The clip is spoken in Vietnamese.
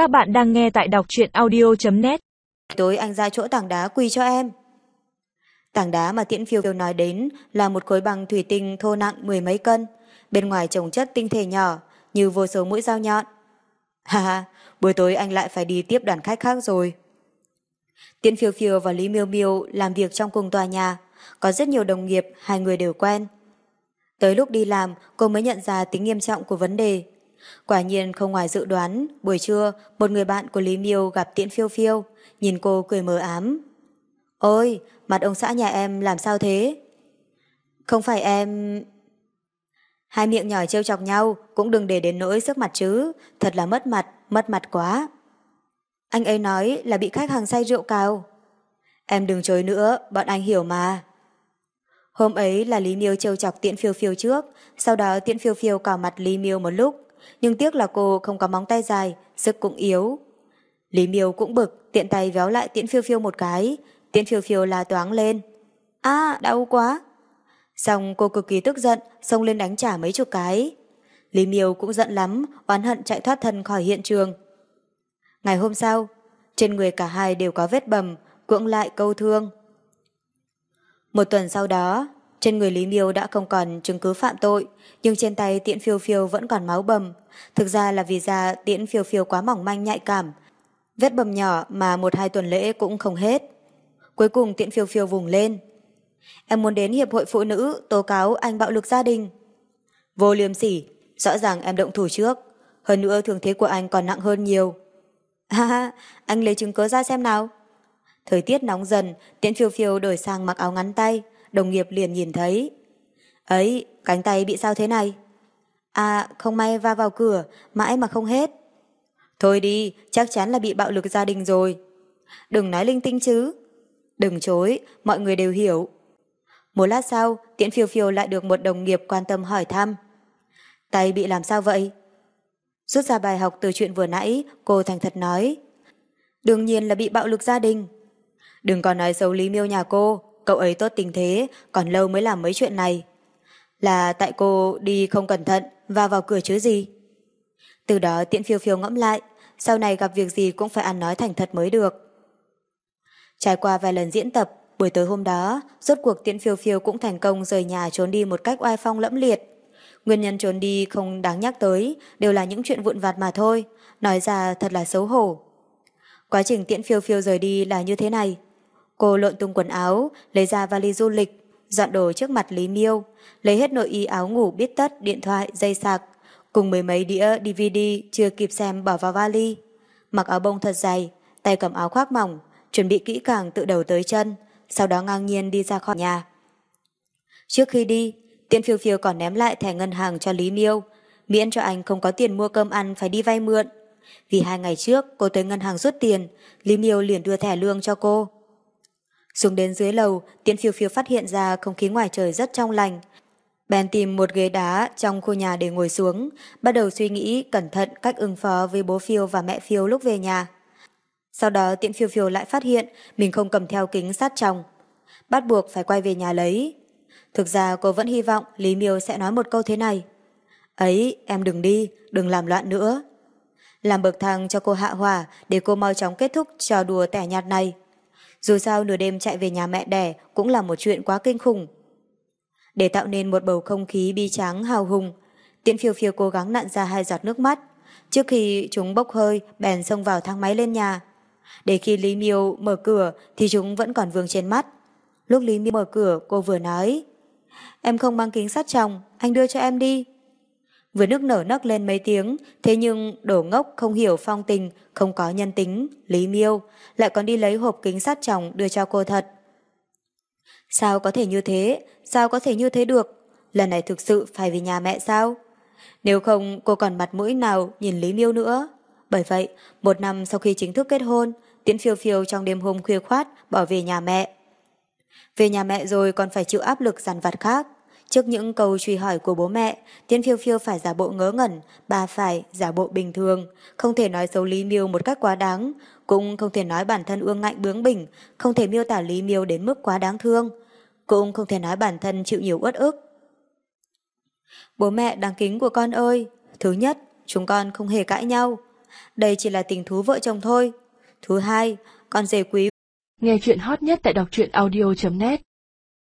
Các bạn đang nghe tại đọc truyện audio.net Tối anh ra chỗ tảng đá quỳ cho em. Tảng đá mà tiễn phiêu phiêu nói đến là một khối bằng thủy tinh thô nặng mười mấy cân, bên ngoài trồng chất tinh thể nhỏ, như vô số mũi dao nhọn. haha buổi tối anh lại phải đi tiếp đoàn khách khác rồi. Tiễn phiêu phiêu và Lý Miêu Miêu làm việc trong cùng tòa nhà, có rất nhiều đồng nghiệp, hai người đều quen. Tới lúc đi làm, cô mới nhận ra tính nghiêm trọng của vấn đề. Quả nhiên không ngoài dự đoán, buổi trưa, một người bạn của Lý Miêu gặp Tiễn Phiêu Phiêu, nhìn cô cười mờ ám. Ôi, mặt ông xã nhà em làm sao thế? Không phải em... Hai miệng nhỏ trêu chọc nhau, cũng đừng để đến nỗi sức mặt chứ, thật là mất mặt, mất mặt quá. Anh ấy nói là bị khách hàng say rượu cao. Em đừng chối nữa, bọn anh hiểu mà. Hôm ấy là Lý Miêu trêu chọc Tiễn Phiêu Phiêu trước, sau đó Tiễn Phiêu Phiêu cào mặt Lý Miêu một lúc, nhưng tiếc là cô không có móng tay dài, sức cũng yếu. Lý Miêu cũng bực, tiện tay véo lại Tiễn Phiêu Phiêu một cái, Tiễn Phiêu Phiêu la toáng lên. À, đau quá. Xong cô cực kỳ tức giận, xông lên đánh trả mấy chục cái. Lý Miêu cũng giận lắm, oán hận chạy thoát thân khỏi hiện trường. Ngày hôm sau, trên người cả hai đều có vết bầm, cưỡng lại câu thương. Một tuần sau đó, trên người Lý Miêu đã không còn chứng cứ phạm tội, nhưng trên tay tiễn phiêu phiêu vẫn còn máu bầm. Thực ra là vì da tiễn phiêu phiêu quá mỏng manh nhạy cảm. Vết bầm nhỏ mà một hai tuần lễ cũng không hết. Cuối cùng tiễn phiêu phiêu vùng lên. Em muốn đến Hiệp hội Phụ nữ tố cáo anh bạo lực gia đình. Vô liêm sỉ, rõ ràng em động thủ trước. Hơn nữa thương thế của anh còn nặng hơn nhiều. Ha ha, anh lấy chứng cứ ra xem nào. Thời tiết nóng dần, tiễn phiêu phiêu đổi sang mặc áo ngắn tay, đồng nghiệp liền nhìn thấy. Ấy, cánh tay bị sao thế này? À, không may va vào cửa, mãi mà không hết. Thôi đi, chắc chắn là bị bạo lực gia đình rồi. Đừng nói linh tinh chứ. Đừng chối, mọi người đều hiểu. Một lát sau, tiễn phiêu phiêu lại được một đồng nghiệp quan tâm hỏi thăm. Tay bị làm sao vậy? Rút ra bài học từ chuyện vừa nãy, cô thành thật nói. Đương nhiên là bị bạo lực gia đình. Đừng còn nói xấu Lý Miêu nhà cô, cậu ấy tốt tình thế, còn lâu mới làm mấy chuyện này. Là tại cô đi không cẩn thận và vào cửa chứ gì. Từ đó tiện phiêu phiêu ngẫm lại, sau này gặp việc gì cũng phải ăn nói thành thật mới được. Trải qua vài lần diễn tập, buổi tối hôm đó, rốt cuộc tiện phiêu phiêu cũng thành công rời nhà trốn đi một cách oai phong lẫm liệt. Nguyên nhân trốn đi không đáng nhắc tới, đều là những chuyện vụn vặt mà thôi, nói ra thật là xấu hổ. Quá trình tiễn phiêu phiêu rời đi là như thế này. Cô lộn tung quần áo, lấy ra vali du lịch, dọn đồ trước mặt Lý Miêu, lấy hết nội y áo ngủ biết tất, điện thoại, dây sạc, cùng mười mấy đĩa DVD chưa kịp xem bỏ vào vali. Mặc áo bông thật dày, tay cầm áo khoác mỏng, chuẩn bị kỹ càng từ đầu tới chân, sau đó ngang nhiên đi ra khỏi nhà. Trước khi đi, Tiễn phiêu phiêu còn ném lại thẻ ngân hàng cho Lý Miêu, miễn cho anh không có tiền mua cơm ăn phải đi vay mượn. Vì hai ngày trước cô tới ngân hàng rút tiền, Lý Miêu liền đưa thẻ lương cho cô. Xuống đến dưới lầu, Tiễn phiêu phiêu phát hiện ra không khí ngoài trời rất trong lành. Bèn tìm một ghế đá trong khu nhà để ngồi xuống, bắt đầu suy nghĩ cẩn thận cách ứng phó với bố phiêu và mẹ phiêu lúc về nhà. Sau đó Tiễn phiêu phiêu lại phát hiện mình không cầm theo kính sát chồng. Bắt buộc phải quay về nhà lấy. Thực ra cô vẫn hy vọng Lý Miêu sẽ nói một câu thế này. Ấy, em đừng đi, đừng làm loạn nữa. Làm bậc thang cho cô hạ hỏa để cô mau chóng kết thúc trò đùa tẻ nhạt này. Dù sao nửa đêm chạy về nhà mẹ đẻ cũng là một chuyện quá kinh khủng. Để tạo nên một bầu không khí bi tráng hào hùng, tiễn phiêu phiêu cố gắng nặn ra hai giọt nước mắt. Trước khi chúng bốc hơi, bèn xông vào thang máy lên nhà. Để khi Lý Miêu mở cửa thì chúng vẫn còn vương trên mắt. Lúc Lý Miêu mở cửa, cô vừa nói Em không mang kính sát chồng, anh đưa cho em đi. Vừa nước nở nấc lên mấy tiếng, thế nhưng đổ ngốc không hiểu phong tình, không có nhân tính, Lý Miêu, lại còn đi lấy hộp kính sát chồng đưa cho cô thật. Sao có thể như thế? Sao có thể như thế được? Lần này thực sự phải về nhà mẹ sao? Nếu không cô còn mặt mũi nào nhìn Lý Miêu nữa. Bởi vậy, một năm sau khi chính thức kết hôn, Tiễn phiêu phiêu trong đêm hôm khuya khoát bỏ về nhà mẹ. Về nhà mẹ rồi còn phải chịu áp lực dằn vặt khác. Trước những câu truy hỏi của bố mẹ, Tiến Phiêu Phiêu phải giả bộ ngớ ngẩn, bà phải giả bộ bình thường, không thể nói xấu Lý Miêu một cách quá đáng, cũng không thể nói bản thân ương ngạnh bướng bỉnh, không thể miêu tả Lý Miêu đến mức quá đáng thương, cũng không thể nói bản thân chịu nhiều uất ức. Bố mẹ đáng kính của con ơi, thứ nhất, chúng con không hề cãi nhau. đây chỉ là tình thú vợ chồng thôi. Thứ hai, con rể quý Nghe chuyện hot nhất tại đọc truyện audio.net